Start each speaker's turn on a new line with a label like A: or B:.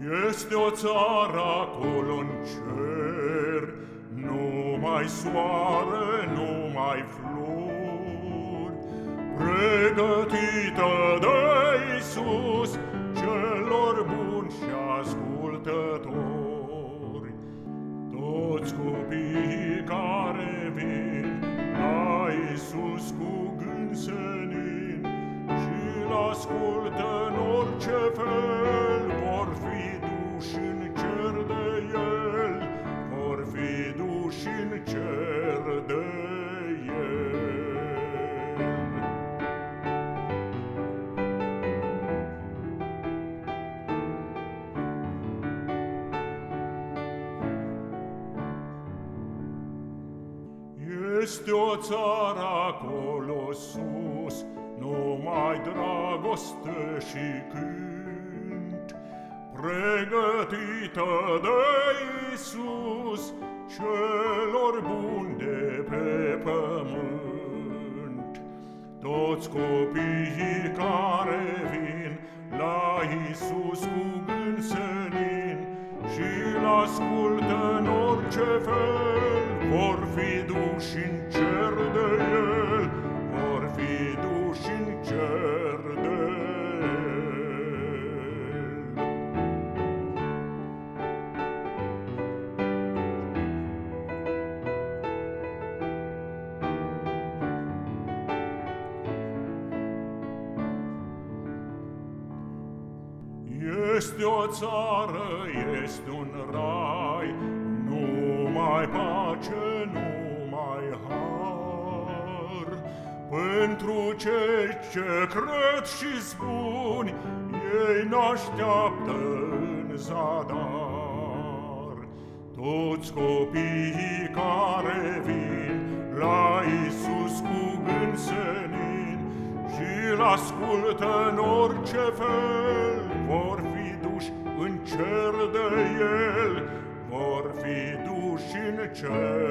A: Este o țară acolo în cer, Numai soare, numai flori, Pregătită de Iisus celor buni și ascultători. Toți copiii care vin la Iisus cu gând senin Și-L ascultă în orice fel, cer de El. Este o țară acolo sus, numai dragoste și cânt, Pregătită de Iisus celor buni de pe pământ. Toți copiii care vin la Iisus cu gând senin Și-L ascultă în orice fel, vor fi duși în cer Este o țară, este un rai, numai pace, numai har. Pentru cei ce cred și spun, ei n-așteaptă în zadar. Toți copiii care vin la Iisus cu gând senin Și-L ascultă în orice fel, ciel, mor fiduci in ciel.